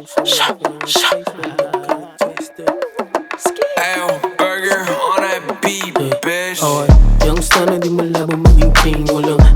Ayo, burger on that beat, bitch. Okay, yung sana di malabo maging king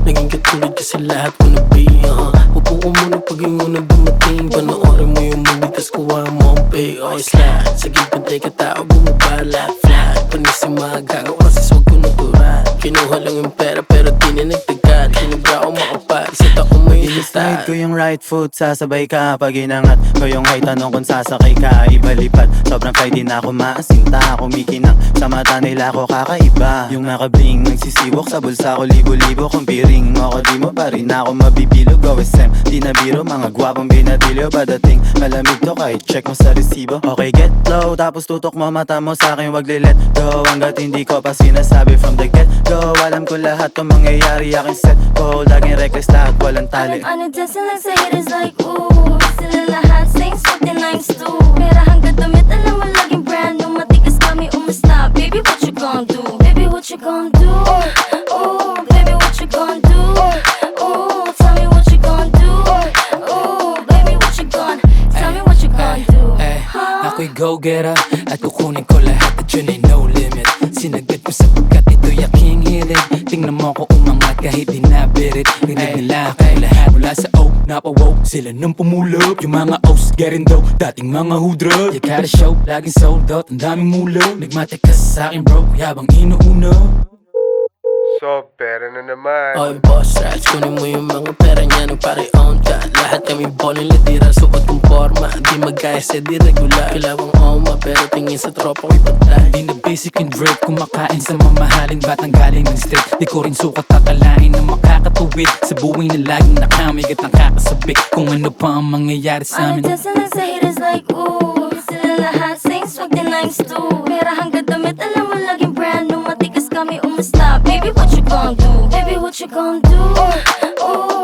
naging katulad kasi lahat ko na be uh, Upo ko muna pag yung una dumating mo yung movie tas kuha mo pay Okay, slide Sa gipantay ka tao bumabala Flat, panis yung mga gago kasi natural Kinuha lang yung pera pero di na nagtagad Kinubra ko makapal sa taong may Slide ko yung right foot, sasabay ka Pag inangat. Ko yung height, tanong kung sasakay ka Ibalipad, sobrang fly din ako maasinta. Kumikinang sa mata nila ko kakaiba. Yung nakabling, nagsisiwok sa bulsa ko Libo-libo kung piring mo ako. Di mo pa rin ako mabibilog OSM, di na biro Mga gwapong binatilyo. Padating malamig to kahit check mo sa resibo. Okay, get low, tapos tutok mo mata mo sa akin Wag let go, hanggat hindi ko pa sinasabi From the get go, alam ko lahat to mangyayari Aking set goal, laging reckless lahat walang tali Ano dancing like sa haters like ooh Sila lahat sing swag din lines too Pera hanggang damit alam mo laging brand new Matigas kami umasta Baby what you gon' do? Baby what you gon' do? Ooh, baby what you gon' do? Ooh, tell me what you gon' do? Ooh, baby what you gon' Tell me what you gon' do? Huh? ako'y go-getter At kukunin ko lahat at yun ay kahit di nabirit Rinig nila ako lahat mula sa O Napawoke sila nung pumulog Yung mga O's getting dough Dating mga hudra. You gotta show Laging sold out Ang daming mulog Nagmatikas sa akin bro Yabang inuuno So, pera na naman. Oy boss rats, kunin mo yung mga pera niya nung pare on ka. Lahat kami boning latira, suot kong forma. Di magkaya sa di regular. Kilawang oma, pero tingin sa tropa ko'y patay Di na basic and drape Kumakain sa mamahalin. Batang galing ng street Di ko rin sukat akalain Na makakatuwid Sa buhay na laging nakamigat Ang kakasabik Kung ano pa ang mangyayari sa Ano amin. dancing like sa haters like ooh Sila lahat sing Baby, what you gon' do? Baby, what you gon' do? Ooh, ooh.